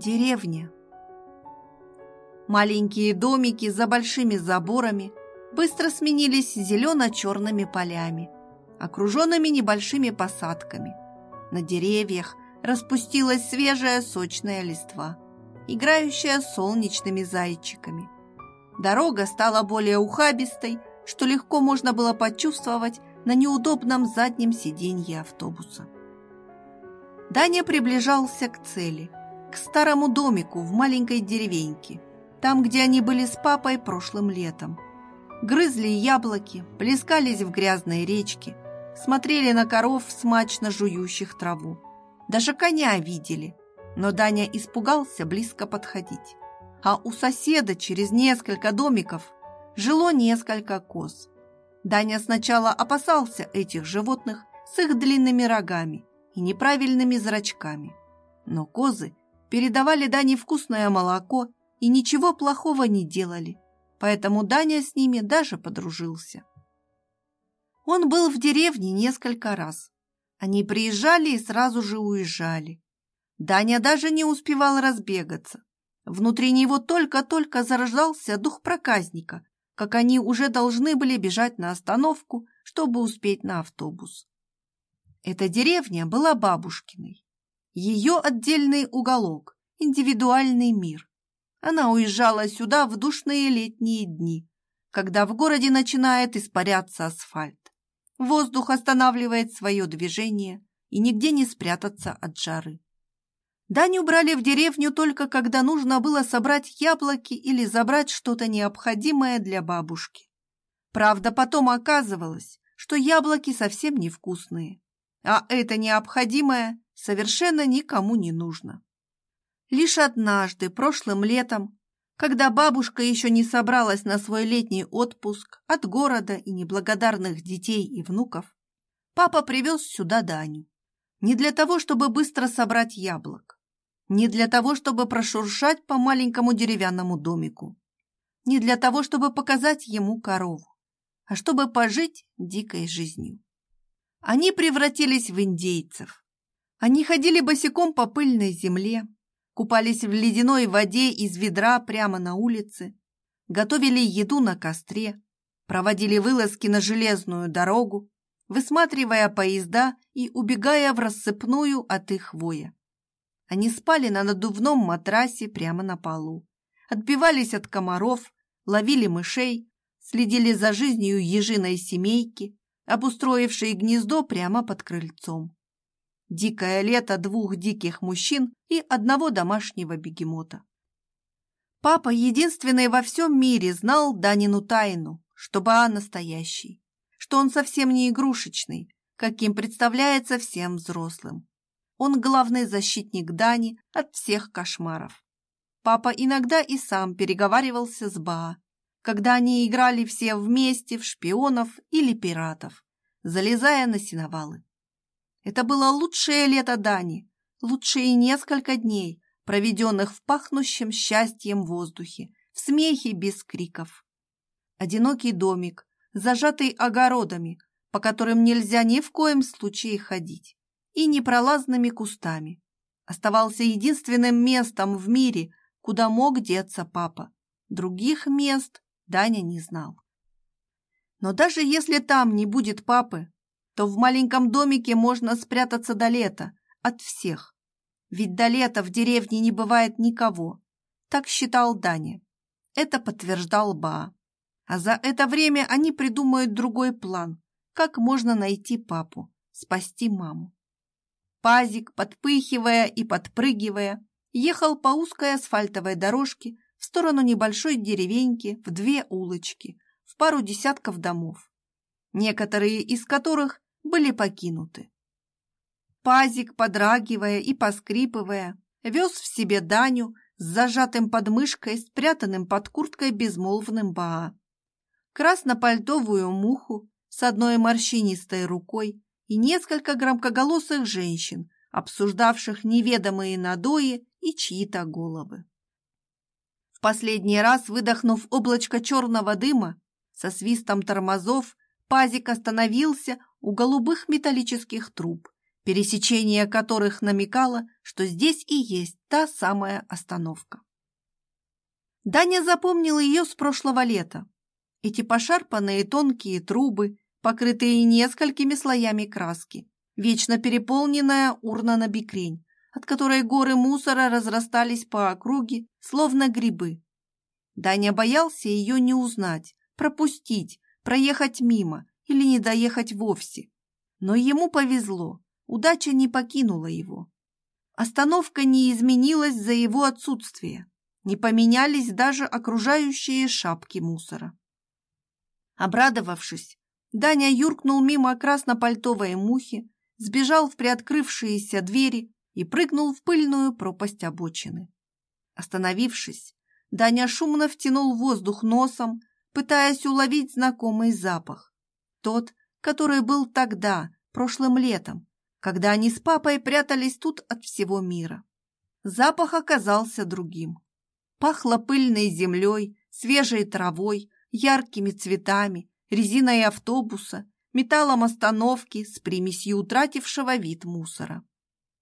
Деревня. Маленькие домики за большими заборами быстро сменились зелено-черными полями, окруженными небольшими посадками. На деревьях распустилась свежая сочная листва, играющая солнечными зайчиками. Дорога стала более ухабистой, что легко можно было почувствовать на неудобном заднем сиденье автобуса. Даня приближался к цели, к старому домику в маленькой деревеньке, там, где они были с папой прошлым летом. Грызли яблоки, плескались в грязной речке, смотрели на коров, смачно жующих траву. Даже коня видели, но Даня испугался близко подходить. А у соседа через несколько домиков жило несколько коз. Даня сначала опасался этих животных с их длинными рогами и неправильными зрачками. Но козы передавали Дане вкусное молоко и ничего плохого не делали, поэтому Даня с ними даже подружился. Он был в деревне несколько раз. Они приезжали и сразу же уезжали. Даня даже не успевал разбегаться. Внутри него только-только зарождался дух проказника, как они уже должны были бежать на остановку, чтобы успеть на автобус. Эта деревня была бабушкиной. Ее отдельный уголок, индивидуальный мир. Она уезжала сюда в душные летние дни, когда в городе начинает испаряться асфальт. Воздух останавливает свое движение, и нигде не спрятаться от жары. Даню брали в деревню только когда нужно было собрать яблоки или забрать что-то необходимое для бабушки. Правда, потом оказывалось, что яблоки совсем невкусные, а это необходимое совершенно никому не нужно. Лишь однажды, прошлым летом, когда бабушка еще не собралась на свой летний отпуск от города и неблагодарных детей и внуков, папа привез сюда Даню. Не для того, чтобы быстро собрать яблок, не для того, чтобы прошуршать по маленькому деревянному домику, не для того, чтобы показать ему корову, а чтобы пожить дикой жизнью. Они превратились в индейцев. Они ходили босиком по пыльной земле, купались в ледяной воде из ведра прямо на улице, готовили еду на костре, проводили вылазки на железную дорогу, высматривая поезда и убегая в рассыпную от их воя. Они спали на надувном матрасе прямо на полу, отбивались от комаров, ловили мышей, следили за жизнью ежиной семейки, обустроившей гнездо прямо под крыльцом. Дикое лето двух диких мужчин и одного домашнего бегемота. Папа, единственный во всем мире, знал Данину тайну, что Баа настоящий, что он совсем не игрушечный, каким представляется всем взрослым. Он главный защитник Дани от всех кошмаров. Папа иногда и сам переговаривался с Баа, когда они играли все вместе в шпионов или пиратов, залезая на сеновалы. Это было лучшее лето Дани, лучшие несколько дней, проведенных в пахнущем счастьем воздухе, в смехе без криков. Одинокий домик, зажатый огородами, по которым нельзя ни в коем случае ходить и непролазными кустами. Оставался единственным местом в мире, куда мог деться папа. Других мест Даня не знал. Но даже если там не будет папы, то в маленьком домике можно спрятаться до лета, от всех. Ведь до лета в деревне не бывает никого. Так считал Даня. Это подтверждал Ба. А за это время они придумают другой план, как можно найти папу, спасти маму. Пазик, подпыхивая и подпрыгивая, ехал по узкой асфальтовой дорожке в сторону небольшой деревеньки в две улочки, в пару десятков домов, некоторые из которых были покинуты. Пазик, подрагивая и поскрипывая, вез в себе Даню с зажатым подмышкой, спрятанным под курткой безмолвным Баа, краснопальтовую муху с одной морщинистой рукой и несколько громкоголосых женщин, обсуждавших неведомые надои и чьи-то головы. В последний раз, выдохнув облачко черного дыма, со свистом тормозов, пазик остановился у голубых металлических труб, пересечение которых намекало, что здесь и есть та самая остановка. Даня запомнил ее с прошлого лета. Эти пошарпанные тонкие трубы, покрытые несколькими слоями краски, вечно переполненная урна на бикрень, от которой горы мусора разрастались по округе, словно грибы. Даня боялся ее не узнать, пропустить, проехать мимо или не доехать вовсе. Но ему повезло, удача не покинула его. Остановка не изменилась за его отсутствие, не поменялись даже окружающие шапки мусора. Обрадовавшись, Даня юркнул мимо краснопальтовой мухи, сбежал в приоткрывшиеся двери и прыгнул в пыльную пропасть обочины. Остановившись, Даня шумно втянул воздух носом, пытаясь уловить знакомый запах. Тот, который был тогда, прошлым летом, когда они с папой прятались тут от всего мира. Запах оказался другим. Пахло пыльной землей, свежей травой, яркими цветами, резиной автобуса, металлом остановки с примесью утратившего вид мусора.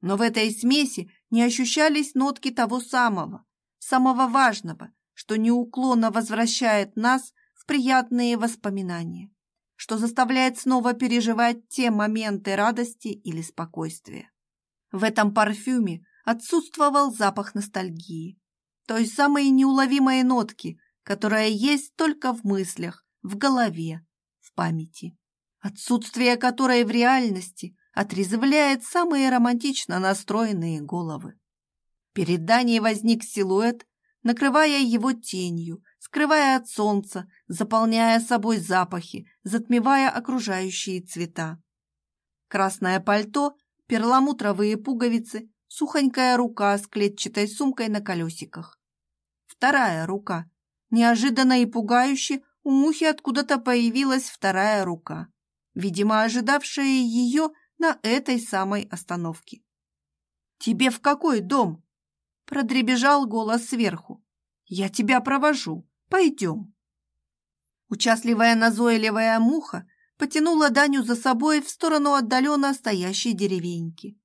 Но в этой смеси не ощущались нотки того самого, самого важного, что неуклонно возвращает нас в приятные воспоминания, что заставляет снова переживать те моменты радости или спокойствия. В этом парфюме отсутствовал запах ностальгии, той самой неуловимой нотки, которая есть только в мыслях, в голове, в памяти, отсутствие которой в реальности отрезвляет самые романтично настроенные головы. Перед Даней возник силуэт, накрывая его тенью, скрывая от солнца, заполняя собой запахи, затмевая окружающие цвета. Красное пальто, перламутровые пуговицы, сухонькая рука с клетчатой сумкой на колесиках. Вторая рука. Неожиданно и пугающе у мухи откуда-то появилась вторая рука, видимо, ожидавшая ее на этой самой остановке. «Тебе в какой дом?» Продребежал голос сверху. «Я тебя провожу. Пойдем». Участливая назойливая муха потянула Даню за собой в сторону отдаленно стоящей деревеньки.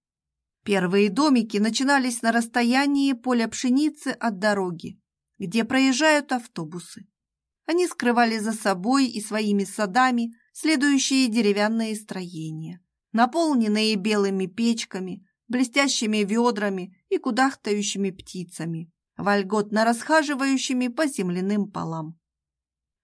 Первые домики начинались на расстоянии поля пшеницы от дороги, где проезжают автобусы. Они скрывали за собой и своими садами следующие деревянные строения, наполненные белыми печками, блестящими ведрами и кудахтающими птицами, вольготно расхаживающими по земляным полам.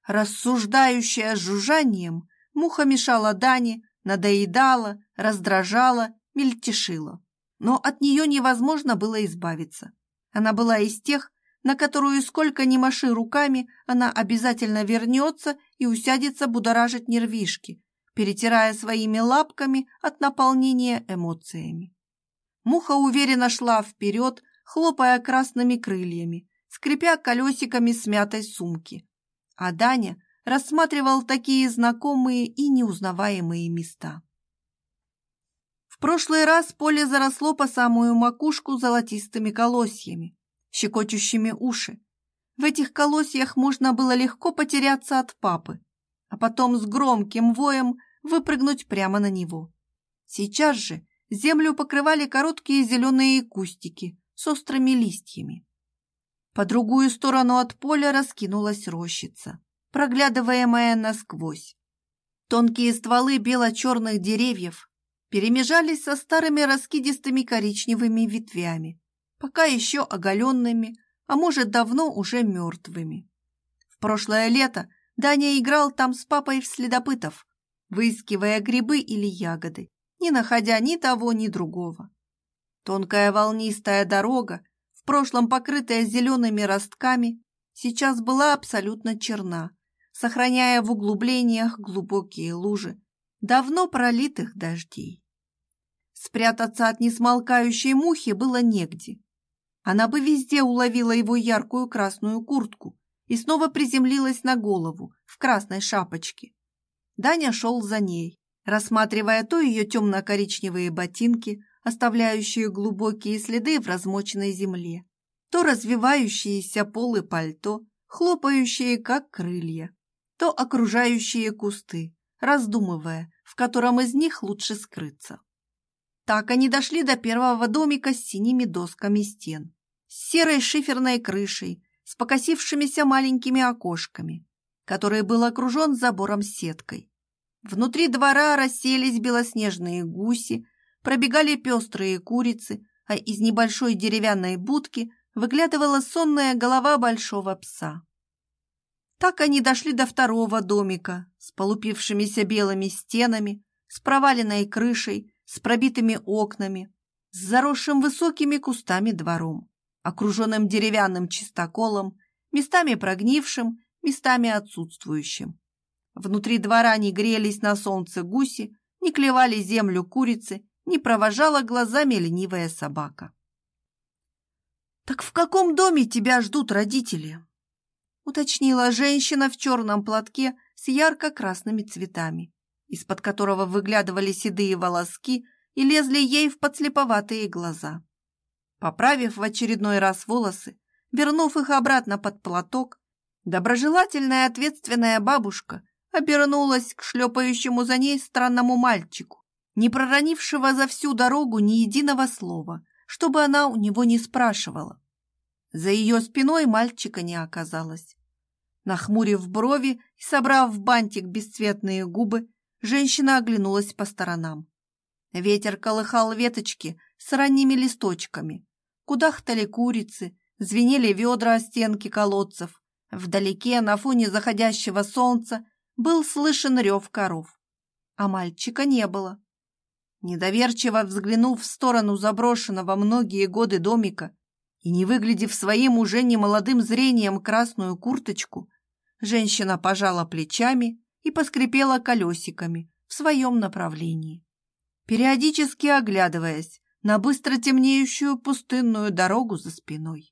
Рассуждающая жужжанием, муха мешала Дане, надоедала, раздражала, мельтешила. Но от нее невозможно было избавиться. Она была из тех, на которую сколько ни маши руками, она обязательно вернется и усядется будоражить нервишки, перетирая своими лапками от наполнения эмоциями. Муха уверенно шла вперед, хлопая красными крыльями, скрипя колесиками смятой сумки. А Даня рассматривал такие знакомые и неузнаваемые места. В прошлый раз поле заросло по самую макушку золотистыми колосьями, щекочущими уши. В этих колосьях можно было легко потеряться от папы, а потом с громким воем выпрыгнуть прямо на него. Сейчас же землю покрывали короткие зеленые кустики с острыми листьями. По другую сторону от поля раскинулась рощица, проглядываемая насквозь. Тонкие стволы бело-черных деревьев перемежались со старыми раскидистыми коричневыми ветвями, пока еще оголенными, а может, давно уже мертвыми. В прошлое лето Даня играл там с папой в следопытов, выискивая грибы или ягоды, не находя ни того, ни другого. Тонкая волнистая дорога, в прошлом покрытая зелеными ростками, сейчас была абсолютно черна, сохраняя в углублениях глубокие лужи, давно пролитых дождей. Спрятаться от несмолкающей мухи было негде. Она бы везде уловила его яркую красную куртку и снова приземлилась на голову в красной шапочке. Даня шел за ней, рассматривая то ее темно-коричневые ботинки, оставляющие глубокие следы в размоченной земле, то развивающиеся полы пальто, хлопающие, как крылья, то окружающие кусты, раздумывая, в котором из них лучше скрыться. Так они дошли до первого домика с синими досками стен, с серой шиферной крышей, с покосившимися маленькими окошками, который был окружен забором сеткой. Внутри двора расселись белоснежные гуси, пробегали пестрые курицы, а из небольшой деревянной будки выглядывала сонная голова большого пса. Так они дошли до второго домика с полупившимися белыми стенами, с проваленной крышей, с пробитыми окнами, с заросшим высокими кустами двором, окруженным деревянным чистоколом, местами прогнившим, местами отсутствующим. Внутри двора не грелись на солнце гуси, не клевали землю курицы, не провожала глазами ленивая собака. «Так в каком доме тебя ждут родители?» уточнила женщина в черном платке с ярко-красными цветами, из-под которого выглядывали седые волоски и лезли ей в подслеповатые глаза. Поправив в очередной раз волосы, вернув их обратно под платок, доброжелательная ответственная бабушка обернулась к шлепающему за ней странному мальчику, не проронившего за всю дорогу ни единого слова, чтобы она у него не спрашивала. За ее спиной мальчика не оказалось. Нахмурив брови и собрав в бантик бесцветные губы, женщина оглянулась по сторонам. Ветер колыхал веточки с ранними листочками. Кудахтали курицы, звенели ведра о стенки колодцев. Вдалеке, на фоне заходящего солнца, был слышен рев коров. А мальчика не было. Недоверчиво взглянув в сторону заброшенного многие годы домика и не выглядев своим уже немолодым зрением красную курточку, Женщина пожала плечами и поскрипела колесиками в своем направлении, периодически оглядываясь на быстро темнеющую пустынную дорогу за спиной.